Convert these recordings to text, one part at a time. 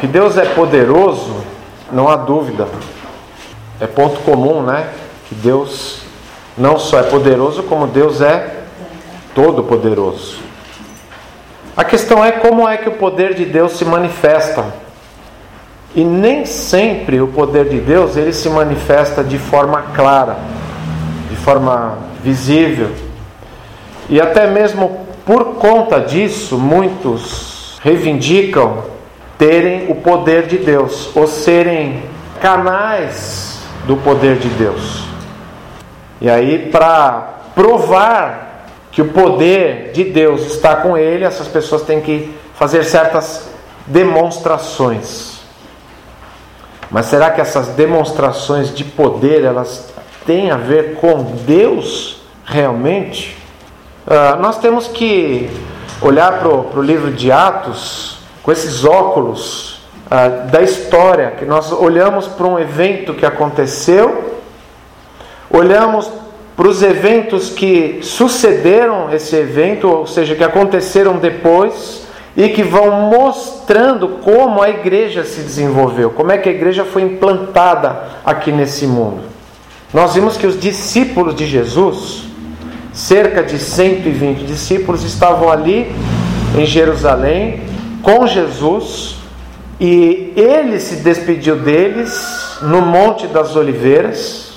Que Deus é poderoso, não há dúvida. É ponto comum, né? Que Deus não só é poderoso, como Deus é todo-poderoso. A questão é como é que o poder de Deus se manifesta. E nem sempre o poder de Deus ele se manifesta de forma clara, de forma visível. E até mesmo por conta disso, muitos reivindicam terem o poder de Deus, ou serem canais do poder de Deus. E aí, para provar que o poder de Deus está com ele, essas pessoas têm que fazer certas demonstrações. Mas será que essas demonstrações de poder elas têm a ver com Deus realmente? Uh, nós temos que olhar para o livro de Atos com esses óculos uh, da história, que nós olhamos para um evento que aconteceu, olhamos para os eventos que sucederam esse evento, ou seja, que aconteceram depois, e que vão mostrando como a igreja se desenvolveu, como é que a igreja foi implantada aqui nesse mundo. Nós vimos que os discípulos de Jesus, cerca de 120 discípulos, estavam ali em Jerusalém com Jesus e ele se despediu deles no Monte das Oliveiras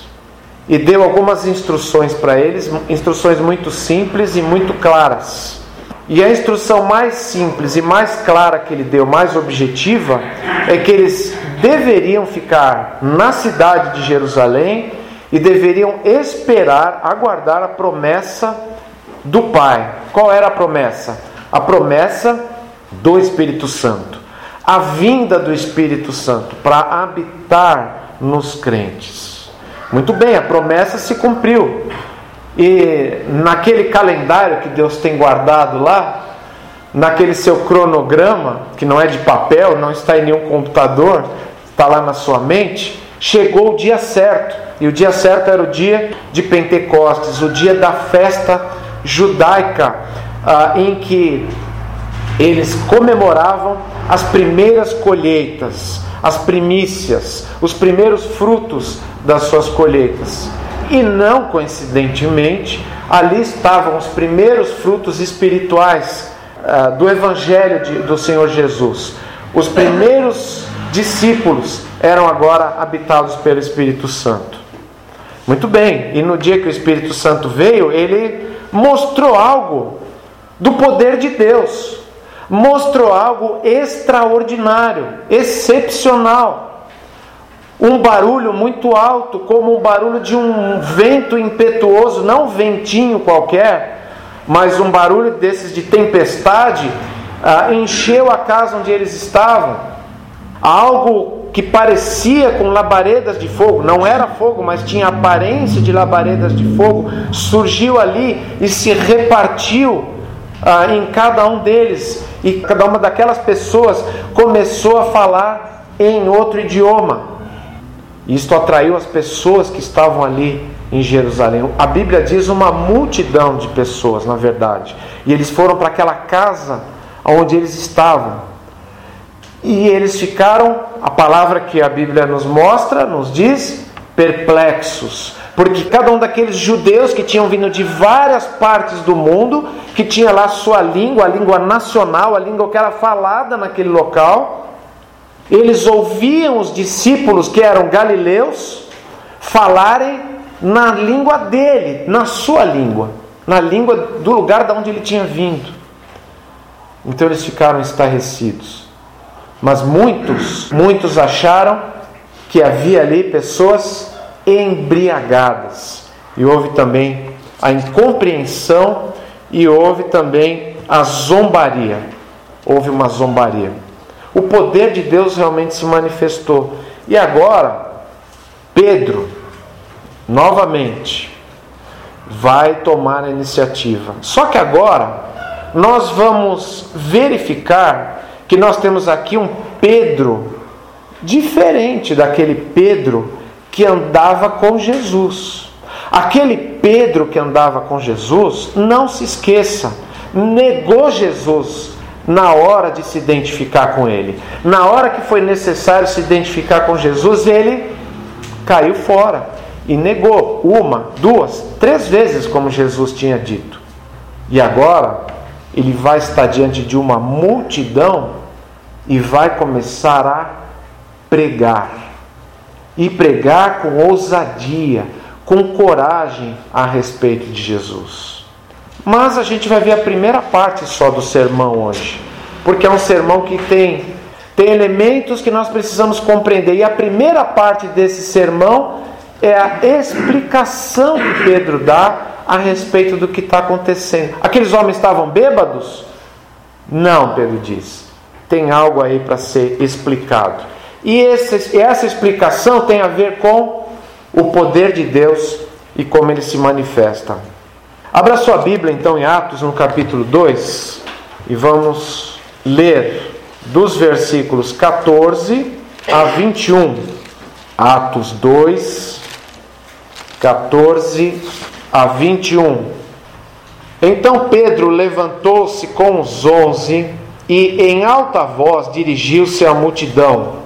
e deu algumas instruções para eles, instruções muito simples e muito claras. E a instrução mais simples e mais clara que ele deu, mais objetiva, é que eles deveriam ficar na cidade de Jerusalém e deveriam esperar, aguardar a promessa do Pai. Qual era a promessa? A promessa do Espírito Santo, a vinda do Espírito Santo para habitar nos crentes. Muito bem, a promessa se cumpriu. E naquele calendário que Deus tem guardado lá, naquele seu cronograma, que não é de papel, não está em nenhum computador, está lá na sua mente, chegou o dia certo. E o dia certo era o dia de Pentecostes, o dia da festa judaica, ah, em que eles comemoravam as primeiras colheitas, as primícias, os primeiros frutos das suas colheitas. E não coincidentemente, ali estavam os primeiros frutos espirituais uh, do Evangelho de, do Senhor Jesus. Os primeiros discípulos eram agora habitados pelo Espírito Santo. Muito bem, e no dia que o Espírito Santo veio, ele mostrou algo do poder de Deus mostrou algo extraordinário, excepcional. Um barulho muito alto, como o barulho de um vento impetuoso, não um ventinho qualquer, mas um barulho desses de tempestade, ah, encheu a casa onde eles estavam. Algo que parecia com labaredas de fogo, não era fogo, mas tinha aparência de labaredas de fogo, surgiu ali e se repartiu ah, em cada um deles, e cada uma daquelas pessoas começou a falar em outro idioma. Isto atraiu as pessoas que estavam ali em Jerusalém. A Bíblia diz uma multidão de pessoas, na verdade. E eles foram para aquela casa onde eles estavam. E eles ficaram, a palavra que a Bíblia nos mostra, nos diz, perplexos, porque cada um daqueles judeus que tinham vindo de várias partes do mundo, que tinha lá sua língua, a língua nacional, a língua que era falada naquele local, eles ouviam os discípulos que eram galileus falarem na língua dele, na sua língua, na língua do lugar de onde ele tinha vindo. Então eles ficaram estarrecidos. Mas muitos, muitos acharam que havia ali pessoas embriagadas. E houve também a incompreensão e houve também a zombaria. Houve uma zombaria. O poder de Deus realmente se manifestou. E agora, Pedro, novamente, vai tomar a iniciativa. Só que agora, nós vamos verificar que nós temos aqui um Pedro diferente daquele Pedro que andava com Jesus. Aquele Pedro que andava com Jesus, não se esqueça, negou Jesus na hora de se identificar com ele. Na hora que foi necessário se identificar com Jesus, ele caiu fora e negou uma, duas, três vezes, como Jesus tinha dito. E agora ele vai estar diante de uma multidão e vai começar a pregar. E pregar com ousadia, com coragem a respeito de Jesus. Mas a gente vai ver a primeira parte só do sermão hoje, porque é um sermão que tem tem elementos que nós precisamos compreender. E a primeira parte desse sermão é a explicação que Pedro dá a respeito do que está acontecendo. Aqueles homens estavam bêbados? Não, Pedro diz. Tem algo aí para ser explicado. E essa explicação tem a ver com o poder de Deus e como ele se manifesta. Abra sua Bíblia então em Atos, no capítulo 2, e vamos ler dos versículos 14 a 21. Atos 2, 14 a 21. Então Pedro levantou-se com os onze e, em alta voz, dirigiu-se à multidão: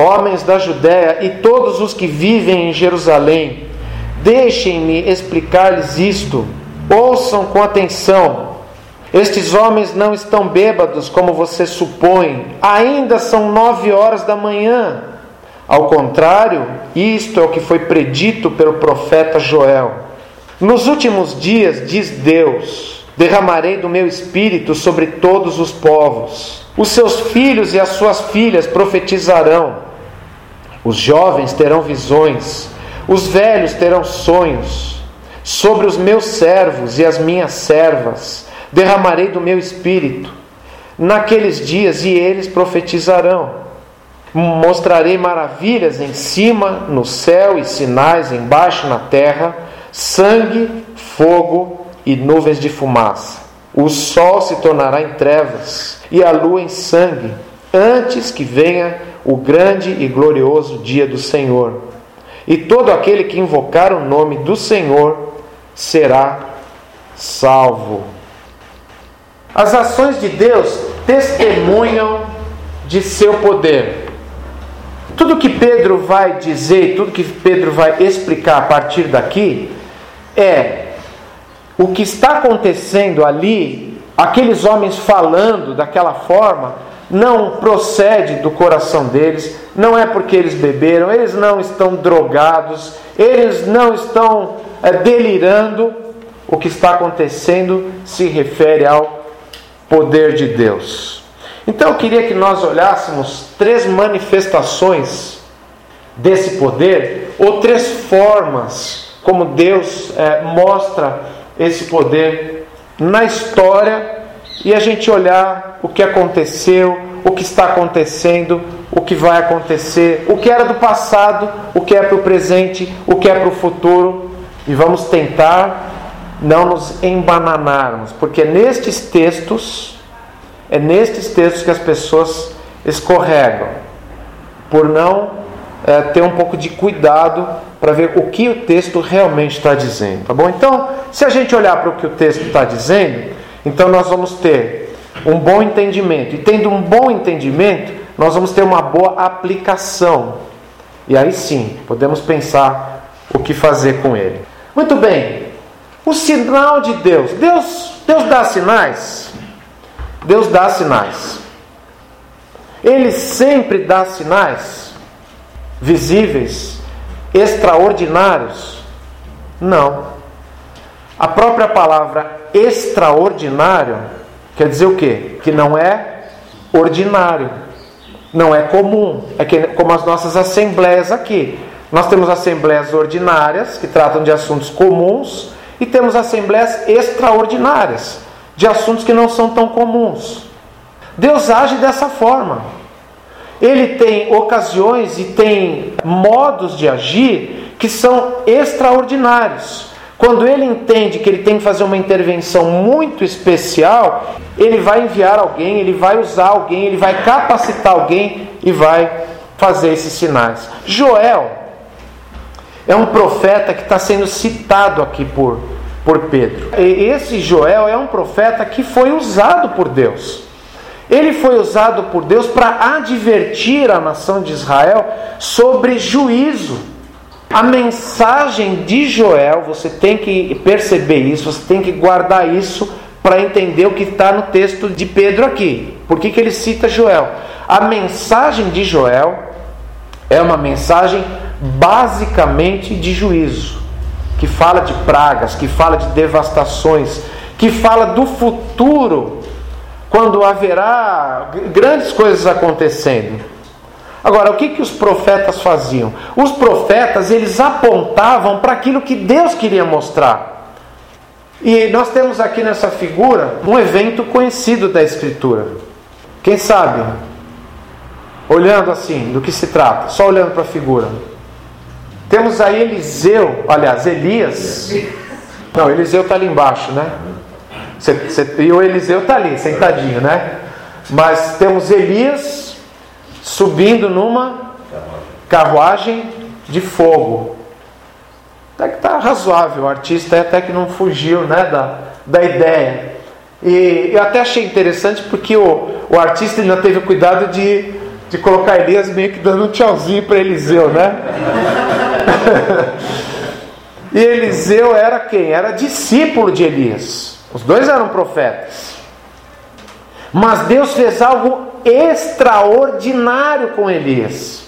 Homens da Judéia e todos os que vivem em Jerusalém, deixem-me explicar-lhes isto. Ouçam com atenção. Estes homens não estão bêbados como você supõe, ainda são nove horas da manhã. Ao contrário, isto é o que foi predito pelo profeta Joel. Nos últimos dias, diz Deus, derramarei do meu espírito sobre todos os povos. Os seus filhos e as suas filhas profetizarão. Os jovens terão visões, os velhos terão sonhos. Sobre os meus servos e as minhas servas derramarei do meu espírito naqueles dias e eles profetizarão. Mostrarei maravilhas em cima, no céu, e sinais embaixo na terra: sangue, fogo e nuvens de fumaça. O sol se tornará em trevas e a lua em sangue, antes que venha o grande e glorioso dia do Senhor. E todo aquele que invocar o nome do Senhor será salvo. As ações de Deus testemunham de seu poder. Tudo que Pedro vai dizer, tudo que Pedro vai explicar a partir daqui é o que está acontecendo ali, aqueles homens falando daquela forma, não procede do coração deles, não é porque eles beberam, eles não estão drogados, eles não estão é, delirando. O que está acontecendo se refere ao poder de Deus. Então eu queria que nós olhássemos três manifestações desse poder, ou três formas como Deus é, mostra esse poder na história e a gente olhar o que aconteceu, o que está acontecendo, o que vai acontecer, o que era do passado, o que é para o presente, o que é para o futuro e vamos tentar não nos embananarmos, porque nestes textos, é nestes textos que as pessoas escorregam, por não é, ter um pouco de cuidado para ver o que o texto realmente está dizendo, tá bom? Então, se a gente olhar para o que o texto está dizendo, então nós vamos ter um bom entendimento, e tendo um bom entendimento, nós vamos ter uma boa aplicação, e aí sim podemos pensar o que fazer com ele. Muito bem, o sinal de Deus. Deus, Deus dá sinais. Deus dá sinais. Ele sempre dá sinais visíveis, extraordinários? Não. A própria palavra extraordinário quer dizer o quê? Que não é ordinário, não é comum. É que, como as nossas assembleias aqui. Nós temos assembleias ordinárias que tratam de assuntos comuns e temos assembleias extraordinárias de assuntos que não são tão comuns. Deus age dessa forma. Ele tem ocasiões e tem modos de agir que são extraordinários. Quando ele entende que ele tem que fazer uma intervenção muito especial, ele vai enviar alguém, ele vai usar alguém, ele vai capacitar alguém e vai fazer esses sinais. Joel é um profeta que está sendo citado aqui por, por Pedro. E esse Joel é um profeta que foi usado por Deus. Ele foi usado por Deus para advertir a nação de Israel sobre juízo. A mensagem de Joel, você tem que perceber isso, você tem que guardar isso para entender o que está no texto de Pedro aqui. Por que, que ele cita Joel? A mensagem de Joel é uma mensagem basicamente de juízo, que fala de pragas, que fala de devastações, que fala do futuro, quando haverá grandes coisas acontecendo. Agora, o que, que os profetas faziam? Os profetas, eles apontavam para aquilo que Deus queria mostrar. E nós temos aqui nessa figura um evento conhecido da Escritura. Quem sabe? Olhando assim, do que se trata, só olhando para a figura. Temos aí Eliseu, aliás, Elias. Não, Eliseu está ali embaixo, né? Cê, cê, e o Eliseu está ali, sentadinho, né? Mas temos Elias subindo numa carruagem de fogo. Até que está razoável, o artista até que não fugiu né, da, da ideia. E eu até achei interessante porque o, o artista ainda teve cuidado de, de colocar Elias meio que dando um tchauzinho para Eliseu, né? e Eliseu era quem? Era discípulo de Elias. Os dois eram profetas. Mas Deus fez algo extraordinário com Elias.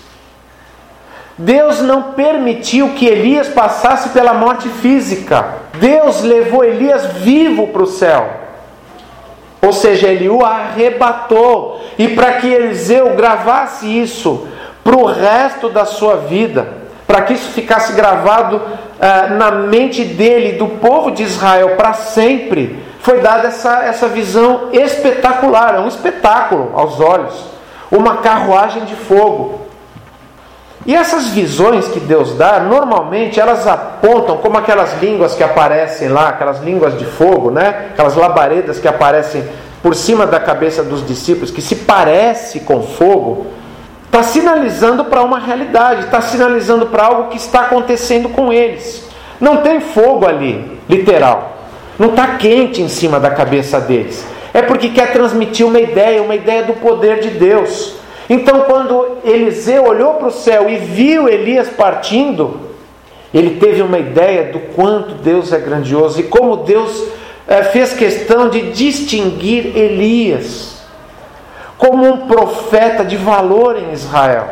Deus não permitiu que Elias passasse pela morte física. Deus levou Elias vivo para o céu. Ou seja, ele o arrebatou. E para que Eliseu gravasse isso para o resto da sua vida, para que isso ficasse gravado uh, na mente dele, do povo de Israel para sempre, foi dada essa, essa visão espetacular. É um espetáculo aos olhos. Uma carruagem de fogo e essas visões que Deus dá, normalmente elas apontam como aquelas línguas que aparecem lá, aquelas línguas de fogo, né? Aquelas labaredas que aparecem por cima da cabeça dos discípulos, que se parece com fogo, está sinalizando para uma realidade, está sinalizando para algo que está acontecendo com eles. Não tem fogo ali, literal. Não está quente em cima da cabeça deles. É porque quer transmitir uma ideia, uma ideia do poder de Deus. Então, quando Eliseu olhou para o céu e viu Elias partindo, ele teve uma ideia do quanto Deus é grandioso e como Deus é, fez questão de distinguir Elias como um profeta de valor em Israel.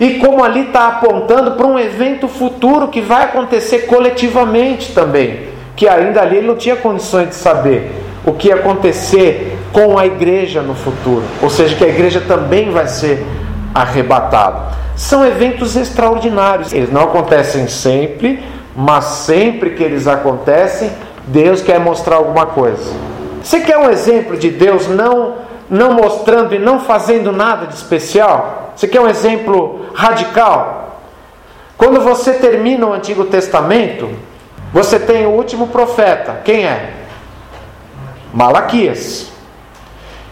E como ali está apontando para um evento futuro que vai acontecer coletivamente também, que ainda ali ele não tinha condições de saber o que ia acontecer com a igreja no futuro, ou seja, que a igreja também vai ser arrebatada. São eventos extraordinários, eles não acontecem sempre, mas sempre que eles acontecem, Deus quer mostrar alguma coisa. Você quer um exemplo de Deus não não mostrando e não fazendo nada de especial? Você quer um exemplo radical? Quando você termina o Antigo Testamento, você tem o último profeta. Quem é? Malaquias.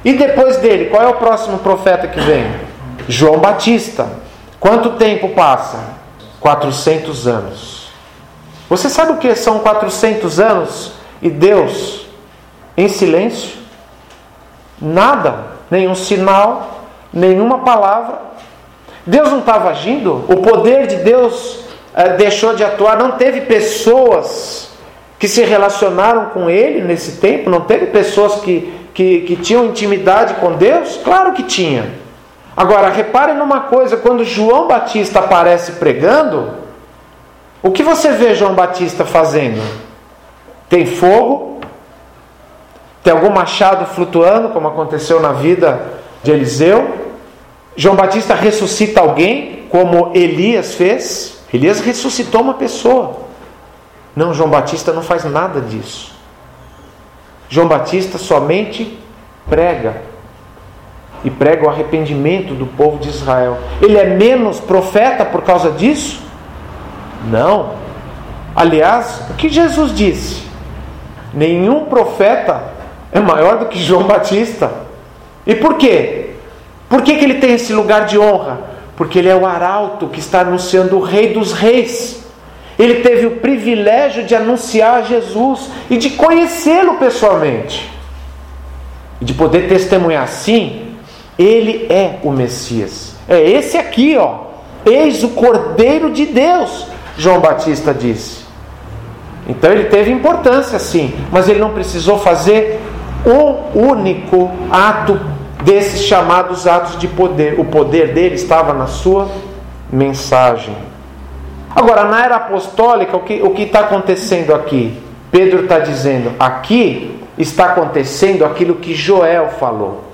E depois dele, qual é o próximo profeta que vem? João Batista. Quanto tempo passa? 400 anos. Você sabe o que são 400 anos e Deus em silêncio? Nada, nenhum sinal, nenhuma palavra. Deus não estava agindo, o poder de Deus deixou de atuar, não teve pessoas que se relacionaram com ele nesse tempo, não teve pessoas que que, que tinham intimidade com Deus? Claro que tinha. Agora, reparem numa coisa: quando João Batista aparece pregando, o que você vê João Batista fazendo? Tem fogo? Tem algum machado flutuando, como aconteceu na vida de Eliseu? João Batista ressuscita alguém, como Elias fez? Elias ressuscitou uma pessoa. Não, João Batista não faz nada disso. João Batista somente prega e prega o arrependimento do povo de Israel. Ele é menos profeta por causa disso? Não. Aliás, o que Jesus disse? Nenhum profeta é maior do que João Batista. E por quê? Por que, que ele tem esse lugar de honra? Porque ele é o arauto que está anunciando o Rei dos Reis. Ele teve o privilégio de anunciar Jesus e de conhecê-lo pessoalmente. e de poder testemunhar sim, ele é o Messias. É esse aqui, ó. Eis o Cordeiro de Deus, João Batista disse. Então ele teve importância sim, mas ele não precisou fazer um único ato desses chamados atos de poder. O poder dele estava na sua mensagem. Agora, na era apostólica, o que o está acontecendo aqui? Pedro está dizendo: aqui está acontecendo aquilo que Joel falou,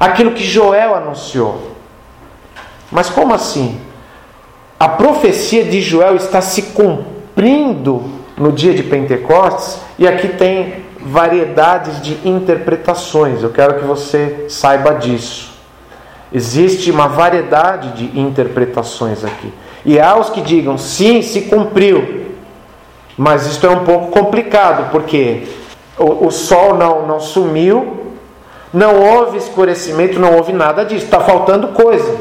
aquilo que Joel anunciou. Mas como assim? A profecia de Joel está se cumprindo no dia de Pentecostes, e aqui tem variedades de interpretações. Eu quero que você saiba disso. Existe uma variedade de interpretações aqui. E há os que digam, sim, se cumpriu. Mas isso é um pouco complicado, porque o, o sol não, não sumiu, não houve escurecimento, não houve nada disso. Está faltando coisa.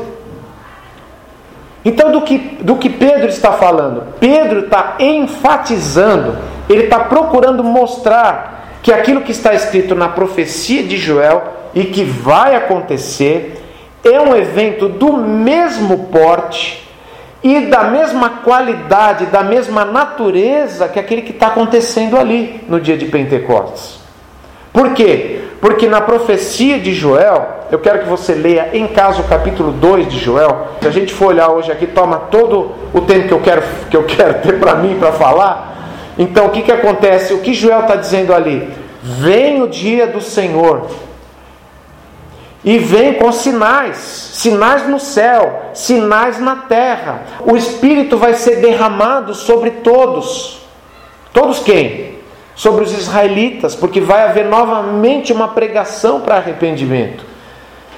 Então, do que, do que Pedro está falando? Pedro está enfatizando, ele está procurando mostrar que aquilo que está escrito na profecia de Joel e que vai acontecer é um evento do mesmo porte e da mesma qualidade, da mesma natureza que aquele que está acontecendo ali no dia de Pentecostes. Por quê? Porque na profecia de Joel, eu quero que você leia em casa o capítulo 2 de Joel. Se a gente for olhar hoje aqui, toma todo o tempo que eu quero, que eu quero ter para mim para falar. Então o que, que acontece? O que Joel está dizendo ali? Vem o dia do Senhor e vem com sinais, sinais no céu, sinais na terra. O Espírito vai ser derramado sobre todos. Todos quem? Sobre os israelitas, porque vai haver novamente uma pregação para arrependimento.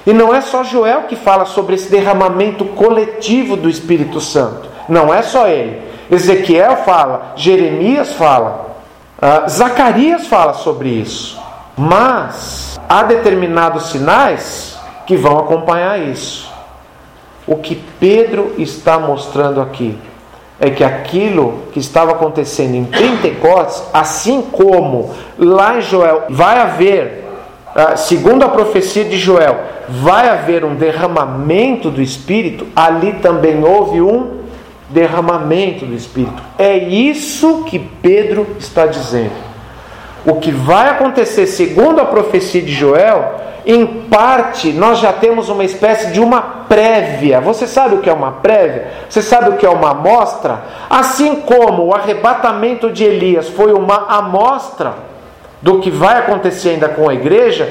E não é só Joel que fala sobre esse derramamento coletivo do Espírito Santo. Não é só ele. Ezequiel fala, Jeremias fala, uh, Zacarias fala sobre isso. Mas há determinados sinais que vão acompanhar isso. O que Pedro está mostrando aqui é que aquilo que estava acontecendo em Pentecostes, assim como lá em Joel vai haver, ah, segundo a profecia de Joel, vai haver um derramamento do Espírito, ali também houve um derramamento do Espírito. É isso que Pedro está dizendo. O que vai acontecer, segundo a profecia de Joel, em parte nós já temos uma espécie de uma prévia. Você sabe o que é uma prévia? Você sabe o que é uma amostra? Assim como o arrebatamento de Elias foi uma amostra do que vai acontecer ainda com a igreja,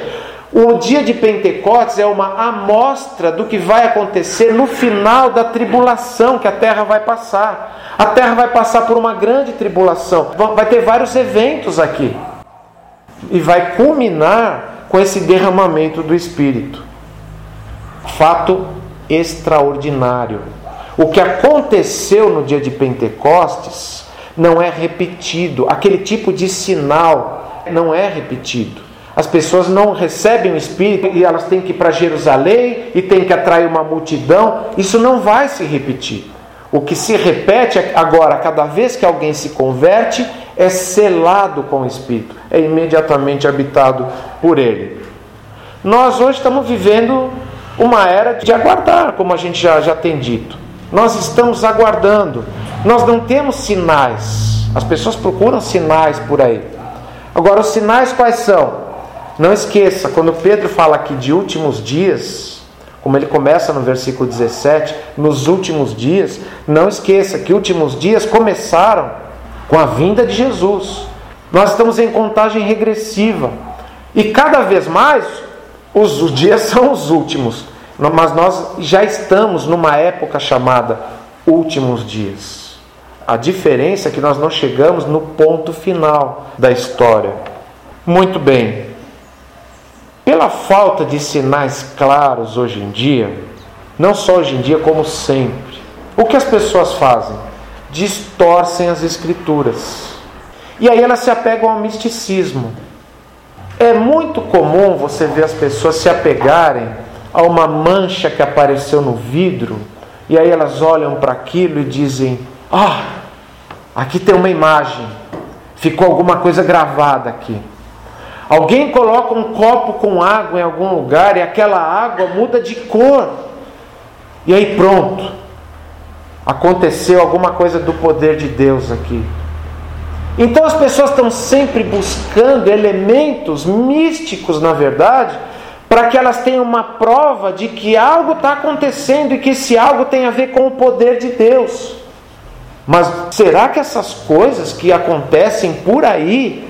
o dia de Pentecostes é uma amostra do que vai acontecer no final da tribulação que a terra vai passar. A terra vai passar por uma grande tribulação. Vai ter vários eventos aqui e vai culminar com esse derramamento do Espírito. Fato extraordinário. O que aconteceu no dia de Pentecostes não é repetido, aquele tipo de sinal não é repetido. As pessoas não recebem o Espírito e elas têm que ir para Jerusalém e têm que atrair uma multidão. Isso não vai se repetir. O que se repete agora, cada vez que alguém se converte, é selado com o Espírito, é imediatamente habitado por Ele. Nós hoje estamos vivendo uma era de aguardar, como a gente já, já tem dito. Nós estamos aguardando, nós não temos sinais. As pessoas procuram sinais por aí. Agora, os sinais quais são? Não esqueça, quando Pedro fala aqui de últimos dias, como ele começa no versículo 17, nos últimos dias, não esqueça que últimos dias começaram com a vinda de Jesus. Nós estamos em contagem regressiva. E cada vez mais os, dias são os últimos. Mas nós já estamos numa época chamada últimos dias. A diferença é que nós não chegamos no ponto final da história. Muito bem. Pela falta de sinais claros hoje em dia, não só hoje em dia, como sempre, o que as pessoas fazem? Distorcem as escrituras. E aí elas se apegam ao misticismo. É muito comum você ver as pessoas se apegarem a uma mancha que apareceu no vidro, e aí elas olham para aquilo e dizem: Ah, aqui tem uma imagem, ficou alguma coisa gravada aqui. Alguém coloca um copo com água em algum lugar e aquela água muda de cor. E aí pronto. Aconteceu alguma coisa do poder de Deus aqui. Então as pessoas estão sempre buscando elementos místicos, na verdade, para que elas tenham uma prova de que algo está acontecendo e que esse algo tem a ver com o poder de Deus. Mas será que essas coisas que acontecem por aí,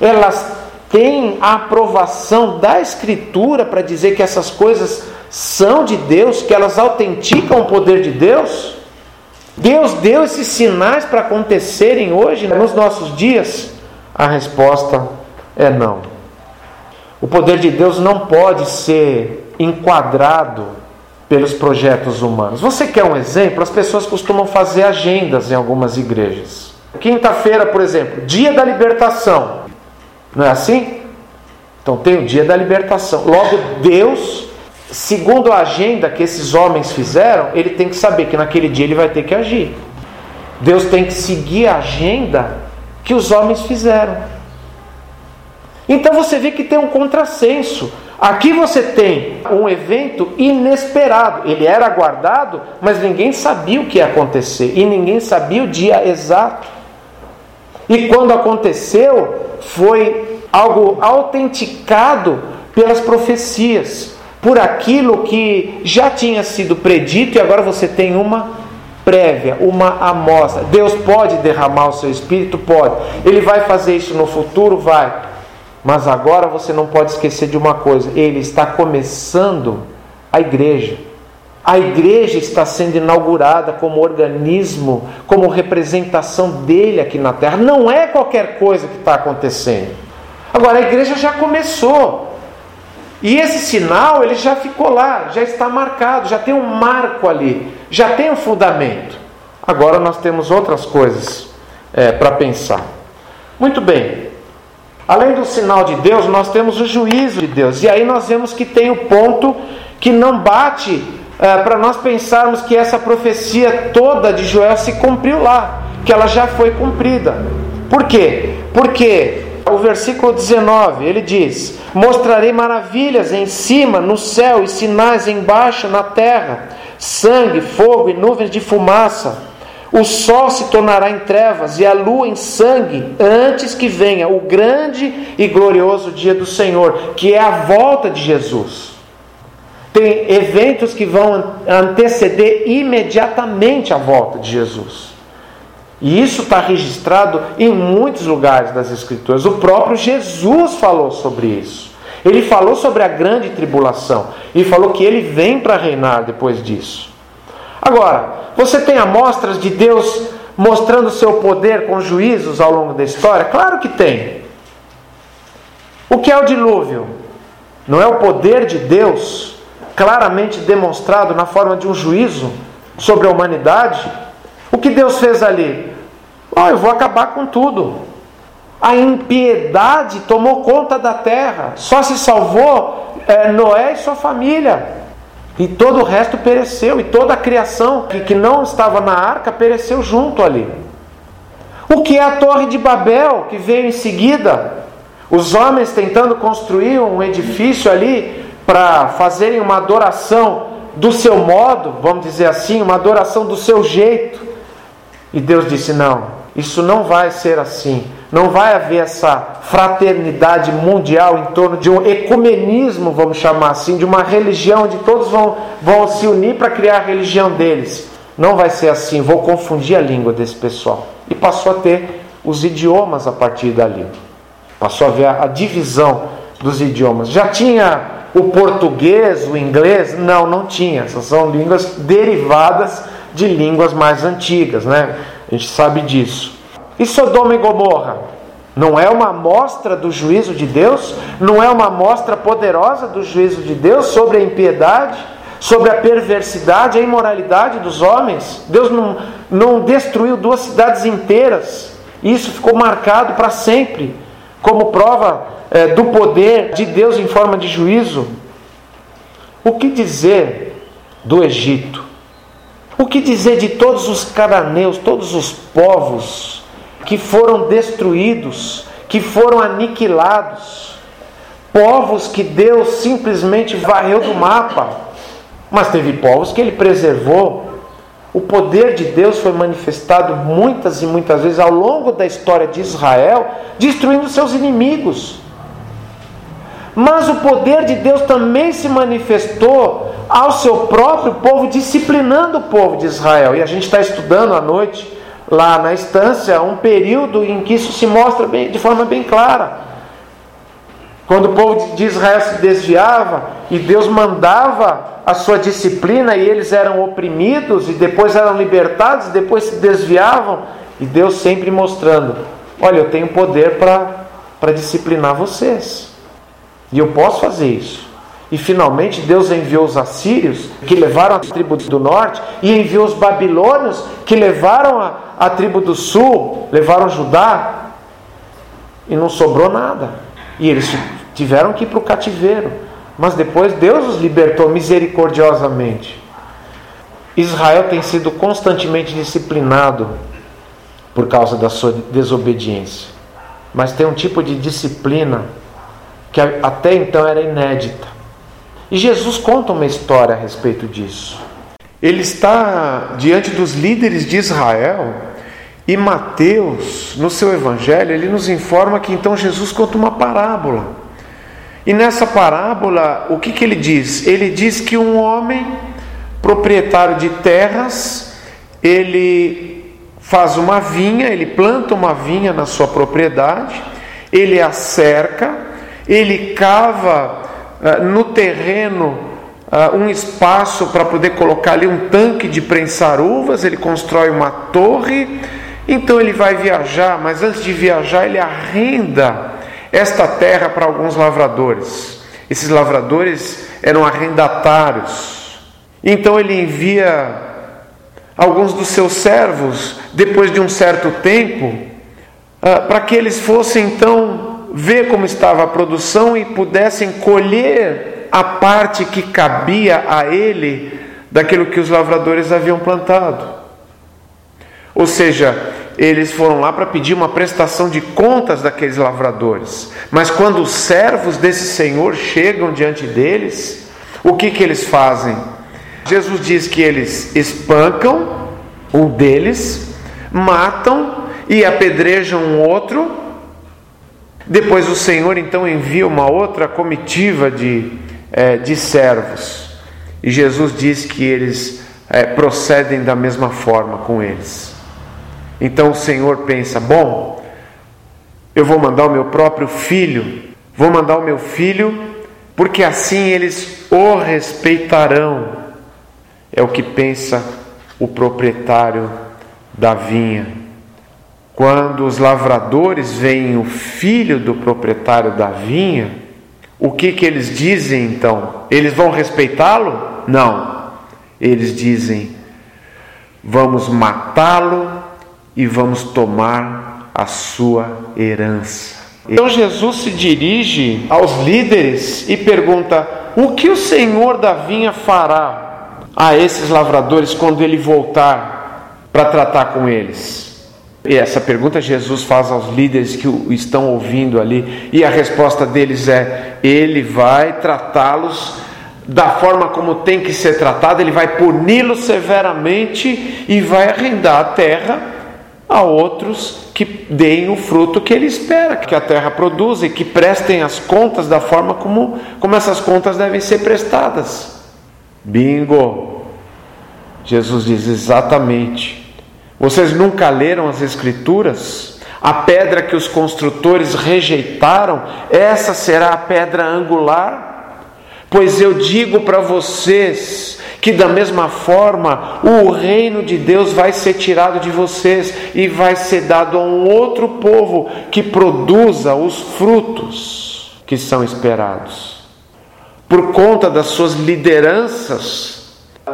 elas têm a aprovação da Escritura para dizer que essas coisas são de Deus, que elas autenticam o poder de Deus? Deus deu esses sinais para acontecerem hoje, nos nossos dias? A resposta é não. O poder de Deus não pode ser enquadrado pelos projetos humanos. Você quer um exemplo? As pessoas costumam fazer agendas em algumas igrejas. Quinta-feira, por exemplo, dia da libertação. Não é assim? Então tem o dia da libertação. Logo, Deus segundo a agenda que esses homens fizeram, ele tem que saber que naquele dia ele vai ter que agir. Deus tem que seguir a agenda que os homens fizeram. Então você vê que tem um contrassenso. Aqui você tem um evento inesperado. Ele era aguardado, mas ninguém sabia o que ia acontecer e ninguém sabia o dia exato. E quando aconteceu, foi algo autenticado pelas profecias por aquilo que já tinha sido predito e agora você tem uma prévia, uma amostra. Deus pode derramar o seu espírito? Pode. Ele vai fazer isso no futuro? Vai. Mas agora você não pode esquecer de uma coisa: ele está começando a igreja. A igreja está sendo inaugurada como organismo, como representação dele aqui na terra. Não é qualquer coisa que está acontecendo. Agora, a igreja já começou. E esse sinal ele já ficou lá, já está marcado, já tem um marco ali, já tem um fundamento. Agora nós temos outras coisas é, para pensar. Muito bem. Além do sinal de Deus, nós temos o juízo de Deus. E aí nós vemos que tem o ponto que não bate para nós pensarmos que essa profecia toda de Joel se cumpriu lá, que ela já foi cumprida. Por quê? Porque o versículo 19, ele diz: Mostrarei maravilhas em cima, no céu, e sinais embaixo, na terra: sangue, fogo e nuvens de fumaça. O sol se tornará em trevas e a lua em sangue, antes que venha o grande e glorioso dia do Senhor, que é a volta de Jesus. Tem eventos que vão anteceder imediatamente a volta de Jesus. E isso está registrado em muitos lugares das Escrituras. O próprio Jesus falou sobre isso. Ele falou sobre a grande tribulação e falou que ele vem para reinar depois disso. Agora, você tem amostras de Deus mostrando seu poder com juízos ao longo da história? Claro que tem. O que é o dilúvio? Não é o poder de Deus claramente demonstrado na forma de um juízo sobre a humanidade? O que Deus fez ali? Oh, eu vou acabar com tudo. A impiedade tomou conta da terra. Só se salvou é, Noé e sua família. E todo o resto pereceu. E toda a criação que, que não estava na arca pereceu junto ali. O que é a Torre de Babel que veio em seguida? Os homens tentando construir um edifício ali para fazerem uma adoração do seu modo, vamos dizer assim, uma adoração do seu jeito. E Deus disse: não, isso não vai ser assim. Não vai haver essa fraternidade mundial em torno de um ecumenismo, vamos chamar assim, de uma religião onde todos vão, vão se unir para criar a religião deles. Não vai ser assim. Vou confundir a língua desse pessoal. E passou a ter os idiomas a partir dali. Passou a ver a, a divisão dos idiomas. Já tinha o português, o inglês? Não, não tinha. Essas são línguas derivadas de línguas mais antigas, né? A gente sabe disso. E Sodoma e Gomorra? Não é uma amostra do juízo de Deus? Não é uma amostra poderosa do juízo de Deus sobre a impiedade, sobre a perversidade, a imoralidade dos homens? Deus não, não destruiu duas cidades inteiras. Isso ficou marcado para sempre, como prova é, do poder de Deus em forma de juízo. O que dizer do Egito? O que dizer de todos os cananeus, todos os povos que foram destruídos, que foram aniquilados? povos que Deus simplesmente varreu do mapa, mas teve povos que ele preservou. O poder de Deus foi manifestado muitas e muitas vezes ao longo da história de Israel, destruindo seus inimigos. Mas o poder de Deus também se manifestou ao seu próprio povo, disciplinando o povo de Israel. E a gente está estudando à noite, lá na estância, um período em que isso se mostra bem, de forma bem clara. Quando o povo de Israel se desviava e Deus mandava a sua disciplina e eles eram oprimidos e depois eram libertados e depois se desviavam, e Deus sempre mostrando: olha, eu tenho poder para disciplinar vocês. E eu posso fazer isso. E finalmente Deus enviou os assírios, que levaram a tribo do norte, e enviou os babilônios, que levaram a, a tribo do sul, levaram Judá, e não sobrou nada. E eles tiveram que ir para o cativeiro. Mas depois Deus os libertou misericordiosamente. Israel tem sido constantemente disciplinado por causa da sua desobediência. Mas tem um tipo de disciplina que até então era inédita. E Jesus conta uma história a respeito disso. Ele está diante dos líderes de Israel e Mateus, no seu evangelho, ele nos informa que então Jesus conta uma parábola. E nessa parábola, o que, que ele diz? Ele diz que um homem proprietário de terras, ele faz uma vinha, ele planta uma vinha na sua propriedade, ele a cerca, ele cava uh, no terreno uh, um espaço para poder colocar ali um tanque de prensar uvas, ele constrói uma torre, então ele vai viajar, mas antes de viajar, ele arrenda esta terra para alguns lavradores. Esses lavradores eram arrendatários. Então ele envia alguns dos seus servos, depois de um certo tempo, ah, para que eles fossem então ver como estava a produção e pudessem colher a parte que cabia a ele daquilo que os lavradores haviam plantado. Ou seja, eles foram lá para pedir uma prestação de contas daqueles lavradores. Mas quando os servos desse Senhor chegam diante deles, o que, que eles fazem? Jesus diz que eles espancam um deles, matam e apedrejam um outro depois o Senhor então envia uma outra comitiva de, é, de servos. E Jesus diz que eles é, procedem da mesma forma com eles. Então o Senhor pensa: bom, eu vou mandar o meu próprio filho, vou mandar o meu filho, porque assim eles o respeitarão. É o que pensa o proprietário da vinha. Quando os lavradores veem o filho do proprietário da vinha, o que, que eles dizem então? Eles vão respeitá-lo? Não. Eles dizem: vamos matá-lo e vamos tomar a sua herança. Então Jesus se dirige aos líderes e pergunta: o que o senhor da vinha fará a esses lavradores quando ele voltar para tratar com eles? E essa pergunta Jesus faz aos líderes que o estão ouvindo ali, e a resposta deles é: Ele vai tratá-los da forma como tem que ser tratado, ele vai puni-los severamente e vai arrendar a terra a outros que deem o fruto que ele espera que a terra produza e que prestem as contas da forma como, como essas contas devem ser prestadas. Bingo! Jesus diz exatamente vocês nunca leram as Escrituras? A pedra que os construtores rejeitaram, essa será a pedra angular? Pois eu digo para vocês que, da mesma forma, o reino de Deus vai ser tirado de vocês e vai ser dado a um outro povo que produza os frutos que são esperados. Por conta das suas lideranças,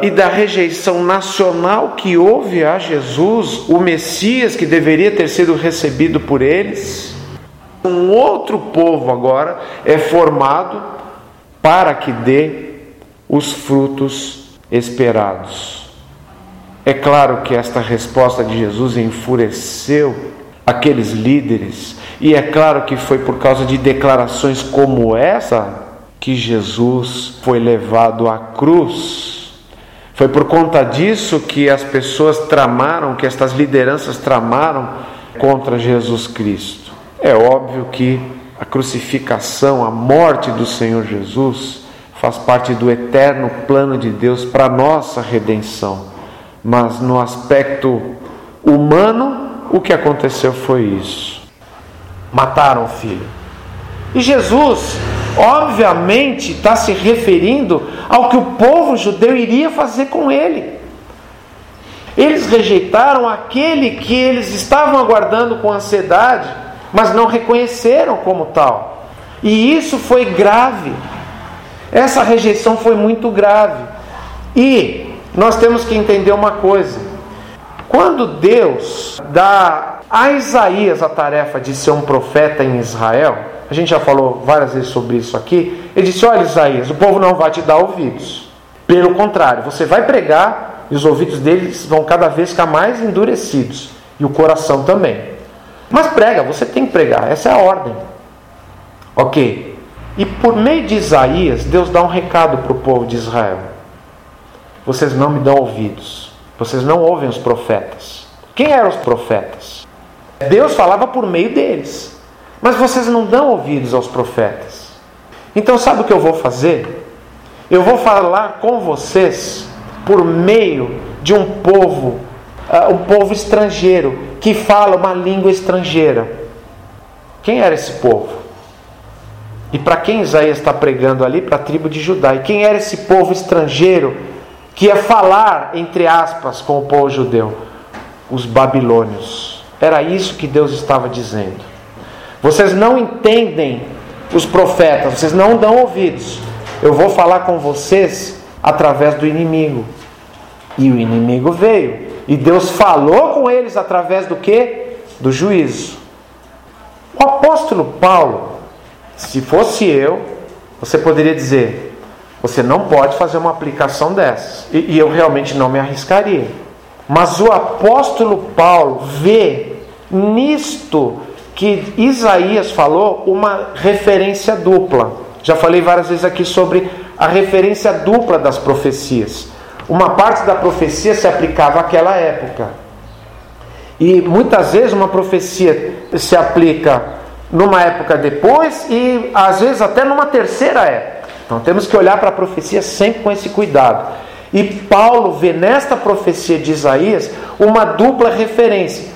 e da rejeição nacional que houve a Jesus, o Messias que deveria ter sido recebido por eles, um outro povo agora é formado para que dê os frutos esperados. É claro que esta resposta de Jesus enfureceu aqueles líderes E é claro que foi por causa de declarações como essa que Jesus foi levado à cruz. Foi por conta disso que as pessoas tramaram, que estas lideranças tramaram contra Jesus Cristo. É óbvio que a crucificação, a morte do Senhor Jesus, faz parte do eterno plano de Deus para nossa redenção. Mas no aspecto humano, o que aconteceu foi isso: mataram o filho. E Jesus, obviamente, está se referindo ao que o povo judeu iria fazer com ele. Eles rejeitaram aquele que eles estavam aguardando com ansiedade, mas não reconheceram como tal. E isso foi grave. Essa rejeição foi muito grave. E nós temos que entender uma coisa: quando Deus dá a Isaías a tarefa de ser um profeta em Israel, a gente já falou várias vezes sobre isso aqui. Ele disse: Olha, Isaías, o povo não vai te dar ouvidos. Pelo contrário, você vai pregar e os ouvidos deles vão cada vez ficar mais endurecidos, e o coração também. Mas prega, você tem que pregar, essa é a ordem. Ok. E por meio de Isaías, Deus dá um recado para o povo de Israel: Vocês não me dão ouvidos, vocês não ouvem os profetas. Quem eram os profetas? Deus falava por meio deles, mas vocês não dão ouvidos aos profetas. Então, sabe o que eu vou fazer? Eu vou falar com vocês por meio de um povo, uh, um povo estrangeiro que fala uma língua estrangeira. Quem era esse povo? E para quem Isaías está pregando ali? Para a tribo de Judá. E quem era esse povo estrangeiro que ia falar, entre aspas, com o povo judeu? Os babilônios. Era isso que Deus estava dizendo. Vocês não entendem os profetas, vocês não dão ouvidos. Eu vou falar com vocês através do inimigo. E o inimigo veio. E Deus falou com eles através do que? Do juízo. O apóstolo Paulo se fosse eu, você poderia dizer: você não pode fazer uma aplicação dessas. E, e eu realmente não me arriscaria. Mas o apóstolo Paulo vê nisto que Isaías falou uma referência dupla. Já falei várias vezes aqui sobre a referência dupla das profecias. Uma parte da profecia se aplicava àquela época. E muitas vezes uma profecia se aplica numa época depois e às vezes até numa terceira época. Então temos que olhar para a profecia sempre com esse cuidado. E Paulo vê nesta profecia de Isaías uma dupla referência.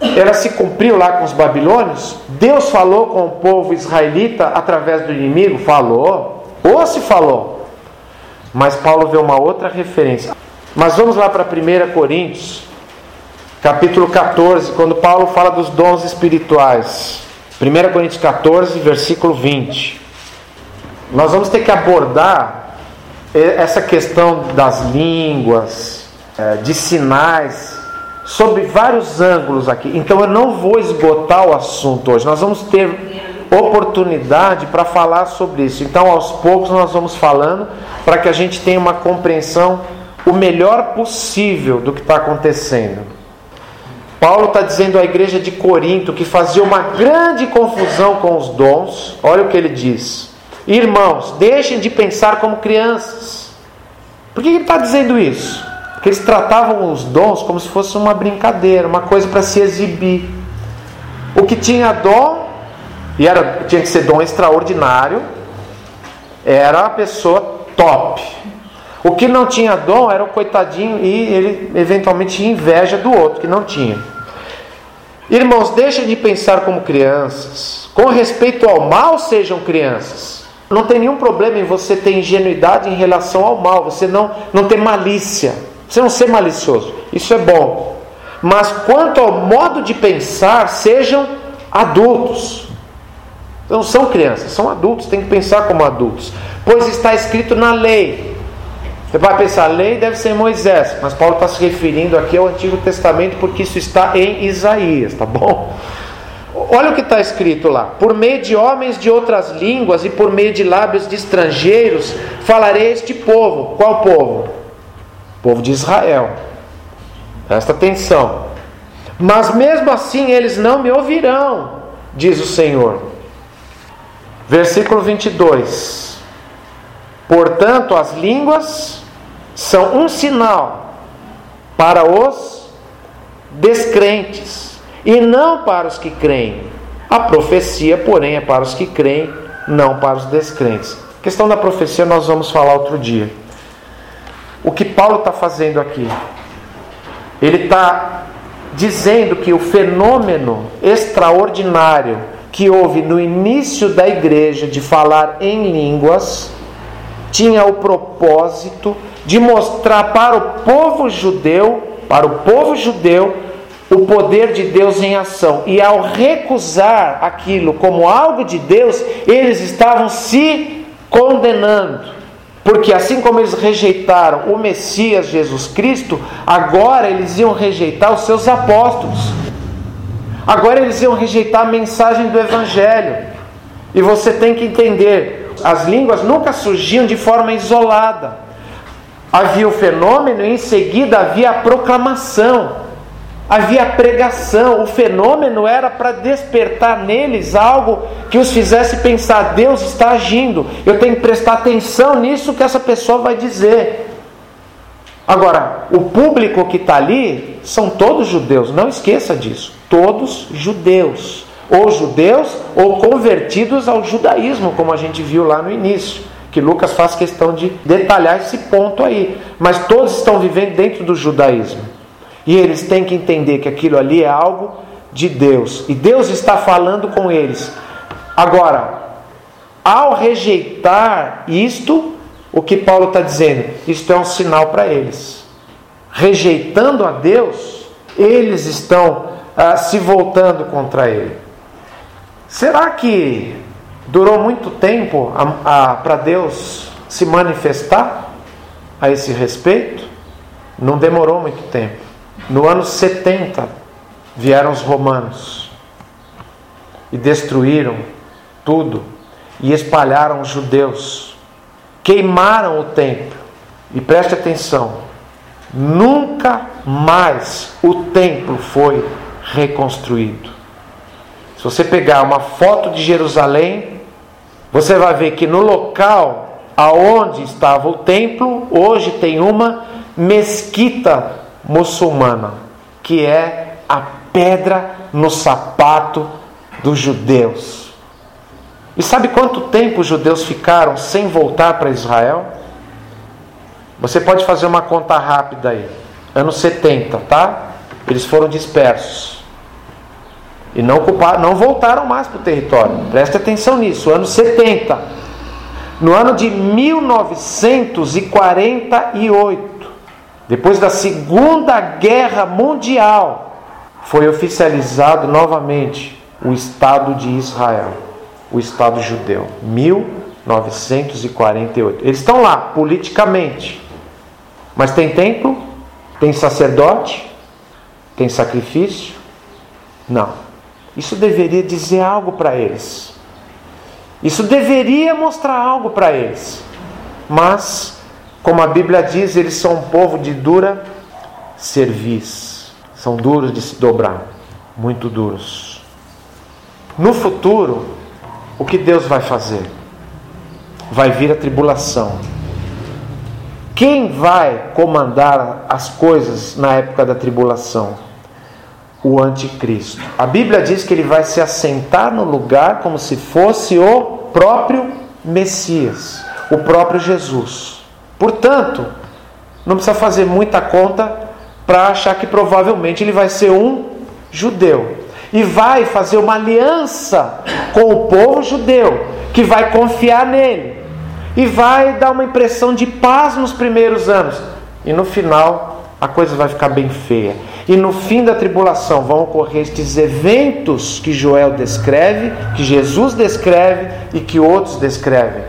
Ela se cumpriu lá com os babilônios? Deus falou com o povo israelita através do inimigo? Falou. Ou se falou. Mas Paulo vê uma outra referência. Mas vamos lá para 1 Coríntios, capítulo 14, quando Paulo fala dos dons espirituais. 1 Coríntios 14, versículo 20. Nós vamos ter que abordar essa questão das línguas, é, de sinais, sob vários ângulos aqui. Então eu não vou esgotar o assunto hoje. Nós vamos ter oportunidade para falar sobre isso. Então, aos poucos, nós vamos falando para que a gente tenha uma compreensão o melhor possível do que está acontecendo. Paulo está dizendo à igreja de Corinto que fazia uma grande confusão com os dons. Olha o que ele diz: Irmãos, deixem de pensar como crianças. Por que ele está dizendo isso? Porque eles tratavam os dons como se fosse uma brincadeira, uma coisa para se exibir. O que tinha dom, e era, tinha que ser dom extraordinário, era a pessoa top. O que não tinha dom era o coitadinho e ele eventualmente tinha inveja do outro que não tinha. Irmãos, deixem de pensar como crianças. Com respeito ao mal, sejam crianças. Não tem nenhum problema em você ter ingenuidade em relação ao mal, você não, não ter malícia, você não ser malicioso. Isso é bom. Mas quanto ao modo de pensar, sejam adultos. Não são crianças, são adultos, tem que pensar como adultos. Pois está escrito na lei: você vai pensar, lei deve ser Moisés, mas Paulo está se referindo aqui ao Antigo Testamento porque isso está em Isaías, tá bom? Olha o que está escrito lá: por meio de homens de outras línguas e por meio de lábios de estrangeiros falarei este povo. Qual povo? O povo de Israel. Presta atenção. Mas mesmo assim eles não me ouvirão. diz o Senhor. Versículo 22. Portanto, as línguas são um sinal para os descrentes e não para os que creem. A profecia, porém, é para os que creem, não para os descrentes. A questão da profecia nós vamos falar outro dia. O que Paulo está fazendo aqui? Ele está dizendo que o fenômeno extraordinário que houve no início da igreja de falar em línguas tinha o propósito de mostrar para o povo judeu, para o povo judeu, o poder de Deus em ação. E ao recusar aquilo como algo de Deus, eles estavam se condenando. Porque assim como eles rejeitaram o Messias Jesus Cristo, agora eles iam rejeitar os seus apóstolos. Agora eles iam rejeitar a mensagem do Evangelho. E você tem que entender: as línguas nunca surgiam de forma isolada. Havia o fenômeno e em seguida havia a proclamação havia pregação, o fenômeno era para despertar neles algo que os fizesse pensar: Deus está agindo, eu tenho que prestar atenção nisso que essa pessoa vai dizer. Agora, o público que está ali são todos judeus, não esqueça disso, todos judeus, ou judeus ou convertidos ao judaísmo, como a gente viu lá no início. Que Lucas faz questão de detalhar esse ponto aí, mas todos estão vivendo dentro do judaísmo. E eles têm que entender que aquilo ali é algo de Deus. E Deus está falando com eles. Agora, ao rejeitar isto, o que Paulo está dizendo? Isto é um sinal para eles. Rejeitando a Deus, eles estão ah, se voltando contra Ele. Será que durou muito tempo para Deus se manifestar a esse respeito? Não demorou muito tempo. No ano 70 vieram os romanos e destruíram tudo e espalharam os judeus, queimaram o templo. E preste atenção, nunca mais o templo foi reconstruído. Se você pegar uma foto de Jerusalém, você vai ver que no local aonde estava o templo, hoje tem uma mesquita muçulmana, que é a pedra no sapato dos judeus. E sabe quanto tempo os judeus ficaram sem voltar para Israel? Você pode fazer uma conta rápida aí. Anos 70, tá? Eles foram dispersos. E não, ocuparam, não voltaram mais para o território. Preste atenção nisso. Anos 70. No ano de 1948, depois da Segunda Guerra Mundial, foi oficializado novamente o Estado de Israel, o Estado judeu, 1948. Eles estão lá politicamente, mas tem templo, tem sacerdote, tem sacrifício? Não. Isso deveria dizer algo para eles. Isso deveria mostrar algo para eles. Mas como a Bíblia diz, eles são um povo de dura cerviz. São duros de se dobrar, muito duros. No futuro, o que Deus vai fazer? Vai vir a tribulação. Quem vai comandar as coisas na época da tribulação? O anticristo. A Bíblia diz que ele vai se assentar no lugar como se fosse o próprio Messias, o próprio Jesus. Portanto, não precisa fazer muita conta para achar que provavelmente ele vai ser um judeu e vai fazer uma aliança com o povo judeu que vai confiar nele e vai dar uma impressão de paz nos primeiros anos e no final a coisa vai ficar bem feia. E no fim da tribulação vão ocorrer estes eventos que Joel descreve, que Jesus descreve e que outros descrevem.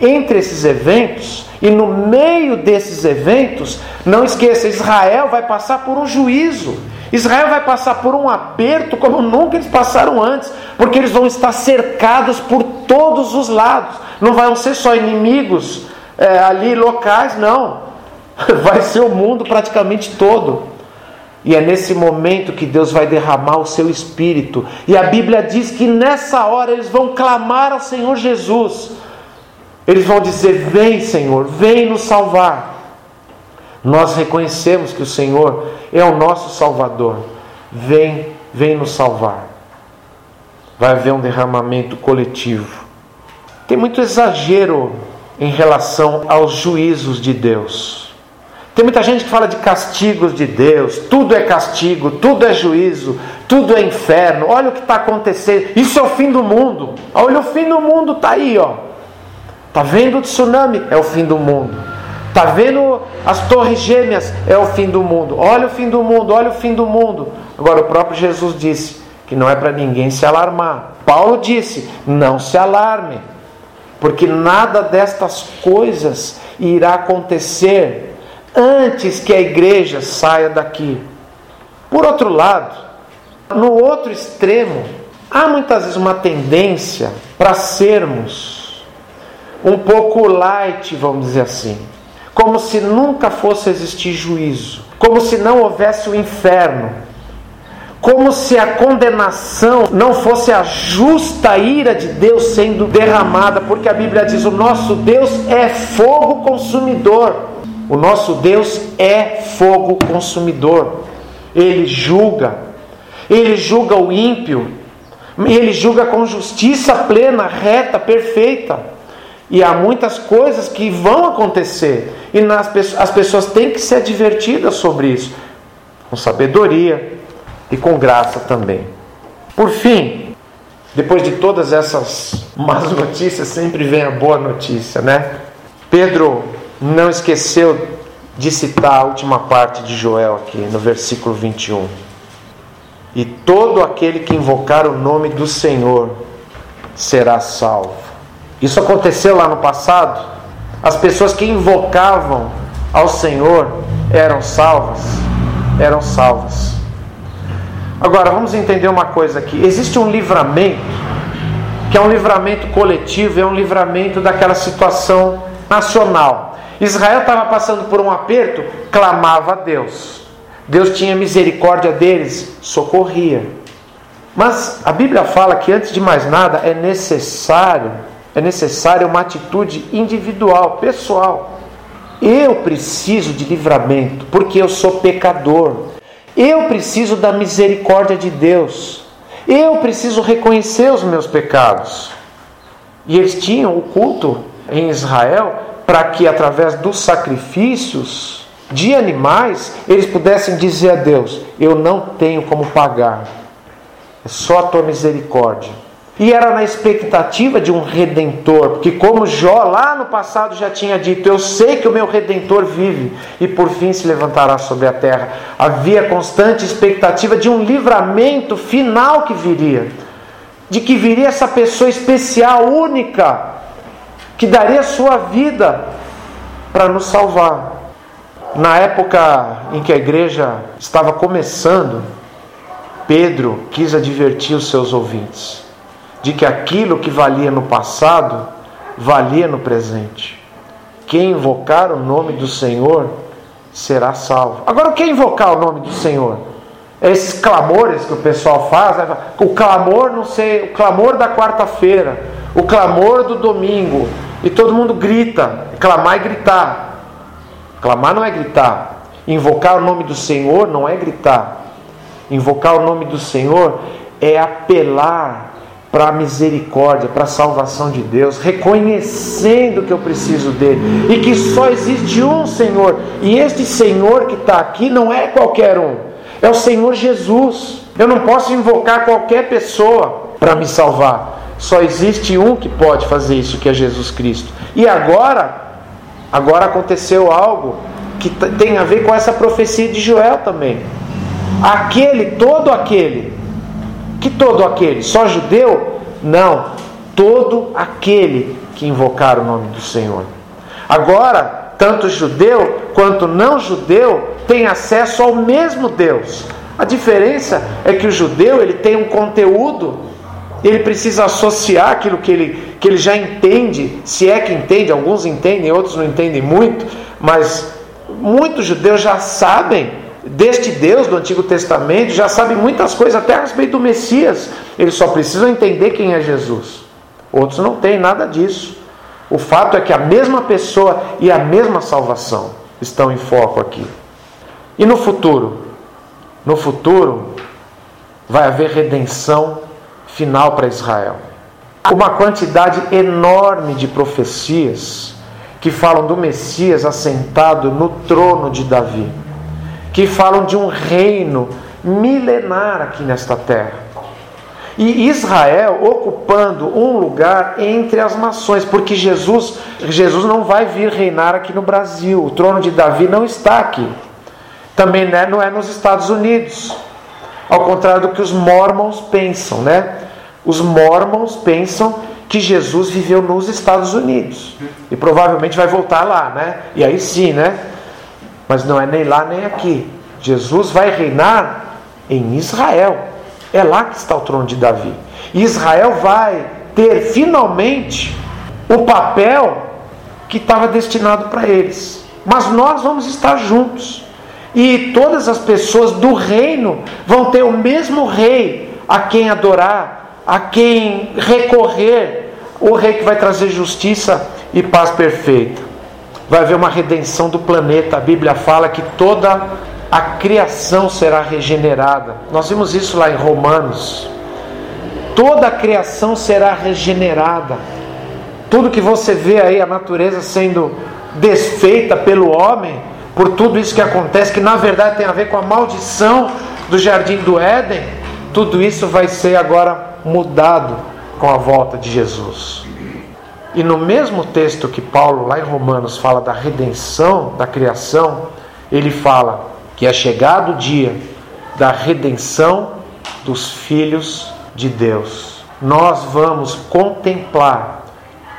Entre esses eventos e no meio desses eventos, não esqueça, Israel vai passar por um juízo. Israel vai passar por um aperto como nunca eles passaram antes, porque eles vão estar cercados por todos os lados. Não vão ser só inimigos é, ali locais, não. Vai ser o mundo praticamente todo. E é nesse momento que Deus vai derramar o seu espírito. E a Bíblia diz que nessa hora eles vão clamar ao Senhor Jesus. Eles vão dizer: Vem, Senhor, vem nos salvar. Nós reconhecemos que o Senhor é o nosso Salvador. Vem, vem nos salvar. Vai haver um derramamento coletivo. Tem muito exagero em relação aos juízos de Deus. Tem muita gente que fala de castigos de Deus, tudo é castigo, tudo é juízo, tudo é inferno. Olha o que está acontecendo, isso é o fim do mundo. Olha, o fim do mundo está aí, ó. Tá vendo o tsunami? É o fim do mundo. Tá vendo as torres gêmeas? É o fim do mundo. Olha o fim do mundo, olha o fim do mundo. Agora o próprio Jesus disse que não é para ninguém se alarmar. Paulo disse: não se alarme, porque nada destas coisas irá acontecer antes que a igreja saia daqui. Por outro lado, no outro extremo, há muitas vezes uma tendência para sermos um pouco light, vamos dizer assim, como se nunca fosse existir juízo, como se não houvesse o inferno, como se a condenação não fosse a justa ira de Deus sendo derramada, porque a Bíblia diz: o nosso Deus é fogo consumidor. O nosso Deus é fogo consumidor. Ele julga. Ele julga o ímpio. Ele julga com justiça plena, reta, perfeita. E há muitas coisas que vão acontecer. E nas, as pessoas têm que ser advertidas sobre isso. Com sabedoria e com graça também. Por fim, depois de todas essas más notícias, sempre vem a boa notícia, né? Pedro não esqueceu de citar a última parte de Joel aqui, no versículo 21. E todo aquele que invocar o nome do Senhor será salvo. Isso aconteceu lá no passado. As pessoas que invocavam ao Senhor eram salvas. Eram salvas. Agora vamos entender uma coisa aqui. Existe um livramento, que é um livramento coletivo, é um livramento daquela situação nacional. Israel estava passando por um aperto, clamava a Deus. Deus tinha misericórdia deles, socorria. Mas a Bíblia fala que antes de mais nada é necessário, é necessário uma atitude individual, pessoal. Eu preciso de livramento, porque eu sou pecador. Eu preciso da misericórdia de Deus. Eu preciso reconhecer os meus pecados. E eles tinham o culto em Israel para que através dos sacrifícios de animais eles pudessem dizer a Deus: Eu não tenho como pagar, é só a tua misericórdia. E era na expectativa de um redentor, porque, como Jó lá no passado já tinha dito, eu sei que o meu redentor vive e por fim se levantará sobre a terra. Havia constante expectativa de um livramento final que viria, de que viria essa pessoa especial, única, que daria sua vida para nos salvar. Na época em que a igreja estava começando, Pedro quis advertir os seus ouvintes de que aquilo que valia no passado valia no presente. Quem invocar o nome do Senhor será salvo. Agora, o que é invocar o nome do Senhor? É esses clamores que o pessoal faz, né? o clamor, não sei, o clamor da quarta-feira, o clamor do domingo, e todo mundo grita. Clamar é gritar. Clamar não é gritar. Invocar o nome do Senhor não é gritar. Invocar o nome do Senhor é apelar para a misericórdia, para a salvação de Deus, reconhecendo que eu preciso dele e que só existe um Senhor. E este Senhor que está aqui não é qualquer um, é o Senhor Jesus. Eu não posso invocar qualquer pessoa para me salvar. Só existe um que pode fazer isso, que é Jesus Cristo. E agora, agora aconteceu algo que tem a ver com essa profecia de Joel também. Aquele, todo aquele, que todo aquele, só judeu? Não, todo aquele que invocar o nome do Senhor. Agora, tanto judeu quanto não judeu tem acesso ao mesmo Deus. A diferença é que o judeu ele tem um conteúdo ele precisa associar aquilo que ele, que ele já entende, se é que entende, alguns entendem, outros não entendem muito, mas muitos judeus já sabem deste Deus do Antigo Testamento, já sabem muitas coisas até a respeito do Messias. Eles só precisam entender quem é Jesus. Outros não têm nada disso. O fato é que a mesma pessoa e a mesma salvação estão em foco aqui. E no futuro? No futuro vai haver redenção final para Israel. Uma quantidade enorme de profecias que falam do Messias assentado no trono de Davi, que falam de um reino milenar aqui nesta terra. E Israel ocupando um lugar entre as nações, porque Jesus, Jesus não vai vir reinar aqui no Brasil. O trono de Davi não está aqui. Também né, não é nos Estados Unidos. Ao contrário do que os mormons pensam, né? Os mormons pensam que Jesus viveu nos Estados Unidos e provavelmente vai voltar lá, né? E aí sim, né? Mas não é nem lá nem aqui. Jesus vai reinar em Israel. É lá que está o trono de Davi. E Israel vai ter finalmente o papel que estava destinado para eles. Mas nós vamos estar juntos. E todas as pessoas do reino vão ter o mesmo rei a quem adorar, a quem recorrer, o rei que vai trazer justiça e paz perfeita. Vai haver uma redenção do planeta. A Bíblia fala que toda a criação será regenerada. Nós vimos isso lá em Romanos. Toda a criação será regenerada. Tudo que você vê aí, a natureza sendo desfeita pelo homem, por tudo isso que acontece, que na verdade tem a ver com a maldição do jardim do Éden, tudo isso vai ser agora mudado com a volta de Jesus. E no mesmo texto que Paulo, lá em Romanos, fala da redenção da criação, ele fala que é chegado o dia da redenção dos filhos de Deus. Nós vamos contemplar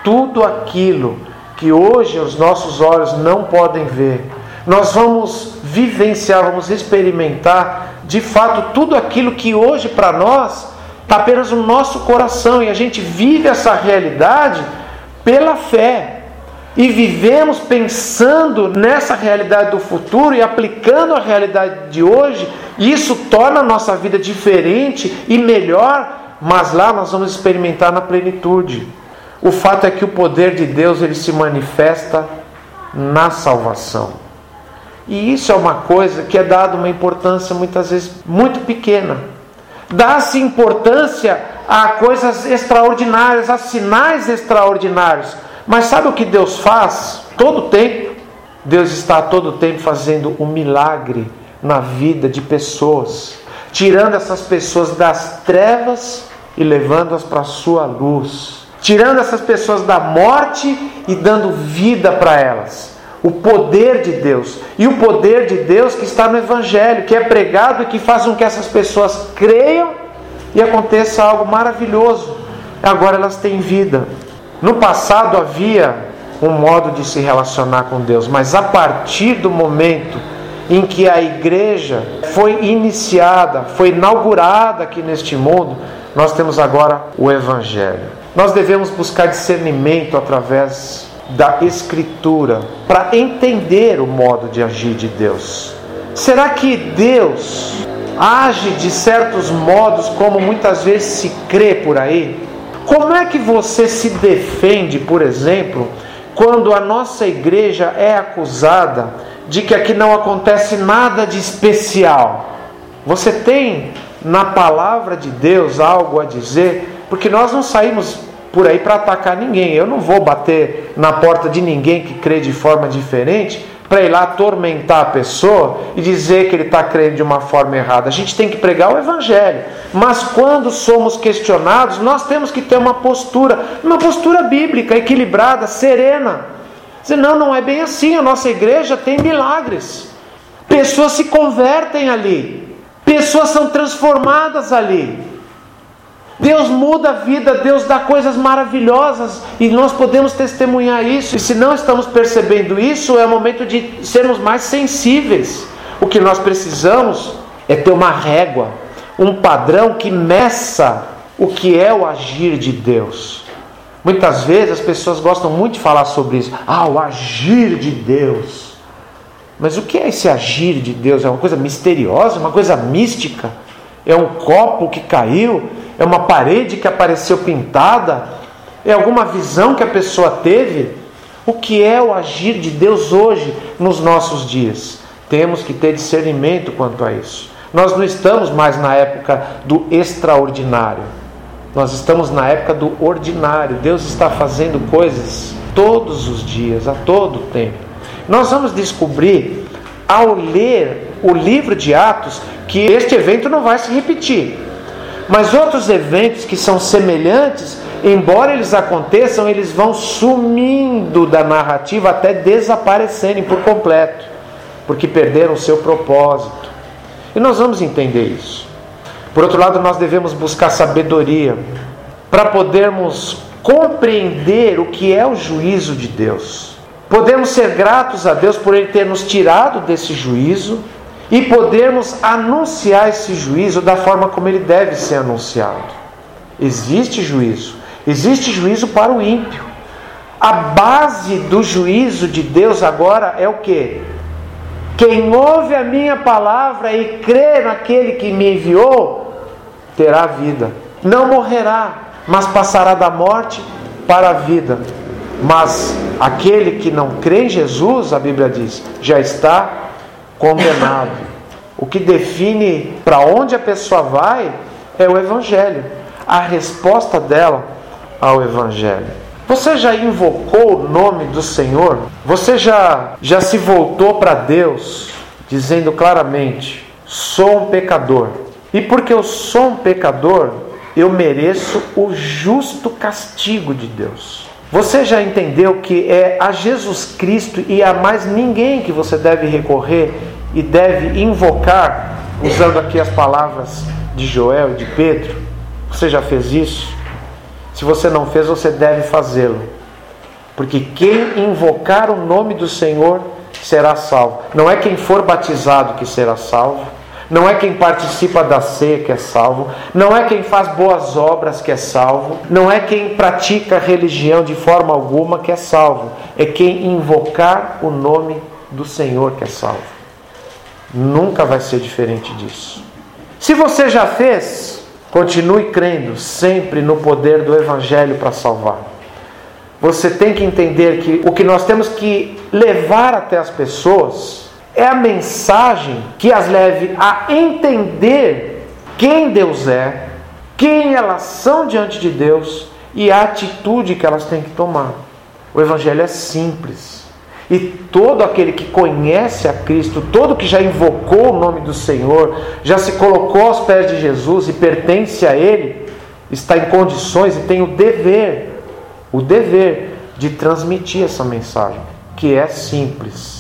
tudo aquilo que hoje os nossos olhos não podem ver nós vamos vivenciar, vamos experimentar de fato tudo aquilo que hoje para nós está apenas no nosso coração e a gente vive essa realidade pela fé. E vivemos pensando nessa realidade do futuro e aplicando a realidade de hoje, isso torna a nossa vida diferente e melhor, mas lá nós vamos experimentar na plenitude. O fato é que o poder de Deus ele se manifesta na salvação. E isso é uma coisa que é dada uma importância muitas vezes muito pequena. Dá-se importância a coisas extraordinárias, a sinais extraordinários. Mas sabe o que Deus faz? Todo tempo. Deus está todo tempo fazendo um milagre na vida de pessoas, tirando essas pessoas das trevas e levando-as para a sua luz, tirando essas pessoas da morte e dando vida para elas o poder de Deus. E o poder de Deus que está no Evangelho, que é pregado e que faz com que essas pessoas creiam e aconteça algo maravilhoso. Agora elas têm vida. No passado havia um modo de se relacionar com Deus, mas a partir do momento em que a igreja foi iniciada, foi inaugurada aqui neste mundo, nós temos agora o Evangelho. Nós devemos buscar discernimento através da Escritura para entender o modo de agir de Deus. Será que Deus age de certos modos como muitas vezes se crê por aí? Como é que você se defende, por exemplo, quando a nossa igreja é acusada de que aqui não acontece nada de especial? Você tem na palavra de Deus algo a dizer? Porque nós não saímos por aí para atacar ninguém. Eu não vou bater na porta de ninguém que crê de forma diferente para ir lá atormentar a pessoa e dizer que ele está crendo de uma forma errada. A gente tem que pregar o Evangelho. Mas quando somos questionados, nós temos que ter uma postura, uma postura bíblica, equilibrada, serena. Não, não é bem assim. A nossa igreja tem milagres. Pessoas se convertem ali. Pessoas são transformadas ali. Deus muda a vida, Deus dá coisas maravilhosas e nós podemos testemunhar isso. E se não estamos percebendo isso, é o momento de sermos mais sensíveis. O que nós precisamos é ter uma régua, um padrão que meça o que é o agir de Deus. Muitas vezes as pessoas gostam muito de falar sobre isso. Ah, o agir de Deus. Mas o que é esse agir de Deus? É uma coisa misteriosa, uma coisa mística? É um copo que caiu? É uma parede que apareceu pintada? É alguma visão que a pessoa teve? O que é o agir de Deus hoje nos nossos dias? Temos que ter discernimento quanto a isso. Nós não estamos mais na época do extraordinário. Nós estamos na época do ordinário. Deus está fazendo coisas todos os dias, a todo tempo. Nós vamos descobrir ao ler o livro de Atos que este evento não vai se repetir. Mas outros eventos que são semelhantes, embora eles aconteçam, eles vão sumindo da narrativa até desaparecerem por completo, porque perderam seu propósito. E nós vamos entender isso. Por outro lado, nós devemos buscar sabedoria para podermos compreender o que é o juízo de Deus. Podemos ser gratos a Deus por Ele ter nos tirado desse juízo e podermos anunciar esse juízo da forma como ele deve ser anunciado. Existe juízo, existe juízo para o ímpio. A base do juízo de Deus agora é o que? Quem ouve a minha palavra e crê naquele que me enviou, terá vida. Não morrerá, mas passará da morte para a vida. Mas aquele que não crê em Jesus, a Bíblia diz, já está condenado. O que define para onde a pessoa vai é o Evangelho, a resposta dela ao Evangelho. Você já invocou o nome do Senhor? Você já, já se voltou para Deus dizendo claramente: sou um pecador. E porque eu sou um pecador, eu mereço o justo castigo de Deus. Você já entendeu que é a Jesus Cristo e a mais ninguém que você deve recorrer e deve invocar, usando aqui as palavras de Joel e de Pedro? Você já fez isso? Se você não fez, você deve fazê-lo. Porque quem invocar o nome do Senhor será salvo. Não é quem for batizado que será salvo. Não é quem participa da ceia que é salvo, não é quem faz boas obras que é salvo, não é quem pratica religião de forma alguma que é salvo, é quem invocar o nome do Senhor que é salvo. Nunca vai ser diferente disso. Se você já fez, continue crendo sempre no poder do Evangelho para salvar. Você tem que entender que o que nós temos que levar até as pessoas é a mensagem que as leve a entender quem Deus é, quem elas são diante de Deus e a atitude que elas têm que tomar. O Evangelho é simples. E todo aquele que conhece a Cristo, todo que já invocou o nome do Senhor, já se colocou aos pés de Jesus e pertence a Ele, está em condições e tem o dever, o dever de transmitir essa mensagem, que é simples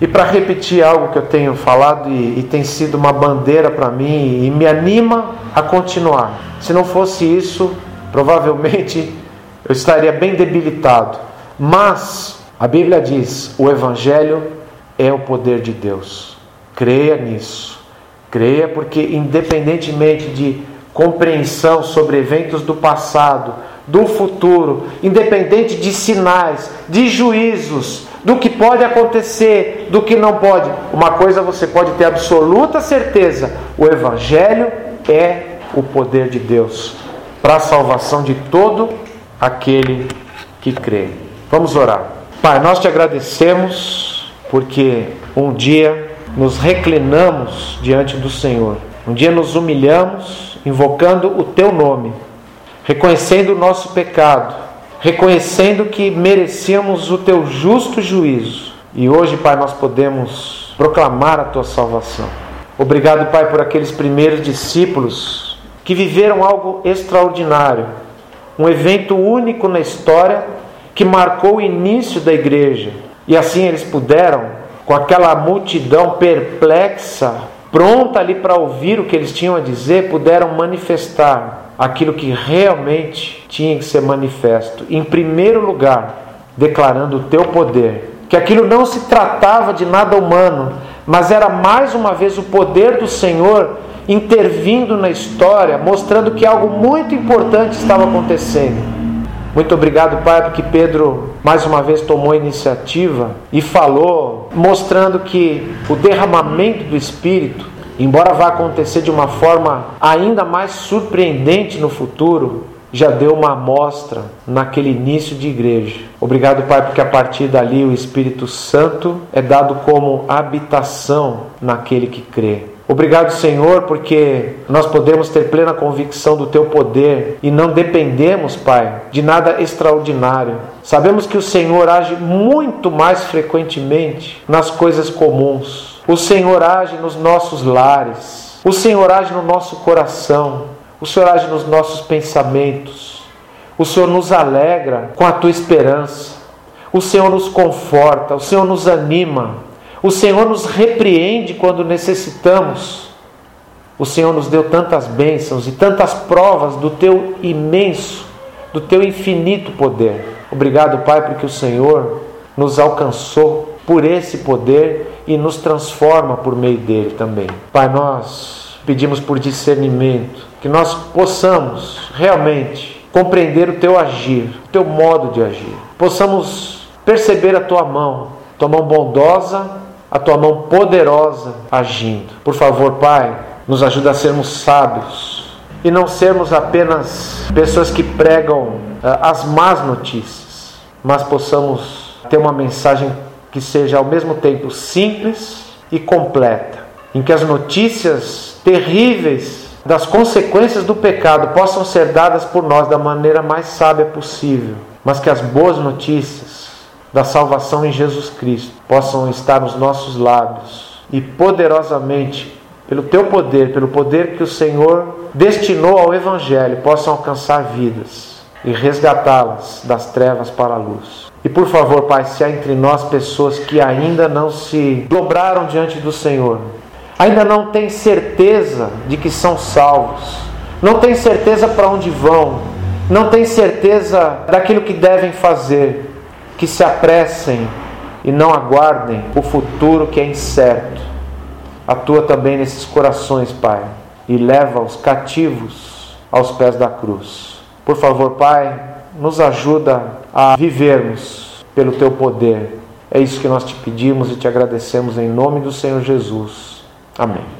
e para repetir algo que eu tenho falado e, e tem sido uma bandeira para mim e me anima a continuar. Se não fosse isso, provavelmente eu estaria bem debilitado. Mas a Bíblia diz: o Evangelho é o poder de Deus. Creia nisso. Creia, porque independentemente de compreensão sobre eventos do passado, do futuro, independente de sinais, de juízos, do que pode acontecer, do que não pode. Uma coisa você pode ter absoluta certeza: o Evangelho é o poder de Deus para a salvação de todo aquele que crê. Vamos orar. Pai, nós te agradecemos porque um dia nos reclinamos diante do Senhor, um dia nos humilhamos, invocando o teu nome, reconhecendo o nosso pecado reconhecendo que merecíamos o teu justo juízo. E hoje, Pai, nós podemos proclamar a tua salvação. Obrigado, Pai, por aqueles primeiros discípulos que viveram algo extraordinário, um evento único na história que marcou o início da igreja. E assim eles puderam, com aquela multidão perplexa, pronta ali para ouvir o que eles tinham a dizer, puderam manifestar aquilo que realmente tinha que ser manifesto. Em primeiro lugar, declarando o teu poder, que aquilo não se tratava de nada humano, mas era mais uma vez o poder do Senhor intervindo na história, mostrando que algo muito importante estava acontecendo. Muito obrigado, Pai, porque Pedro mais uma vez tomou a iniciativa e falou, mostrando que o derramamento do Espírito, embora vá acontecer de uma forma ainda mais surpreendente no futuro, já deu uma amostra naquele início de igreja. Obrigado, Pai, porque a partir dali o Espírito Santo é dado como habitação naquele que crê. Obrigado, Senhor, porque nós podemos ter plena convicção do Teu poder e não dependemos, Pai, de nada extraordinário. Sabemos que o Senhor age muito mais frequentemente nas coisas comuns. O Senhor age nos nossos lares. O Senhor age no nosso coração. O Senhor age nos nossos pensamentos. O Senhor nos alegra com a tua esperança. O Senhor nos conforta. O Senhor nos anima. O Senhor nos repreende quando necessitamos. O Senhor nos deu tantas bênçãos e tantas provas do teu imenso, do teu infinito poder. Obrigado, Pai, porque o Senhor nos alcançou por esse poder e nos transforma por meio dele também. Pai, nós pedimos por discernimento que nós possamos realmente compreender o teu agir, o teu modo de agir. Possamos perceber a tua mão, tua mão bondosa, a tua mão poderosa agindo. Por favor, Pai, nos ajuda a sermos sábios e não sermos apenas pessoas que pregam uh, as más notícias, mas possamos ter uma mensagem que seja ao mesmo tempo simples e completa, em que as notícias terríveis das consequências do pecado possam ser dadas por nós da maneira mais sábia possível, mas que as boas notícias da salvação em Jesus Cristo possam estar nos nossos lábios e poderosamente, pelo teu poder, pelo poder que o Senhor destinou ao Evangelho, possam alcançar vidas e resgatá-las das trevas para a luz. E por favor, Pai, se há entre nós pessoas que ainda não se dobraram diante do Senhor, ainda não têm certeza de que são salvos, não têm certeza para onde vão, não têm certeza daquilo que devem fazer, que se apressem e não aguardem o futuro que é incerto. Atua também nesses corações, Pai, e leva os cativos aos pés da cruz. Por favor, Pai, nos ajuda a vivermos pelo teu poder. É isso que nós te pedimos e te agradecemos em nome do Senhor Jesus. Amém.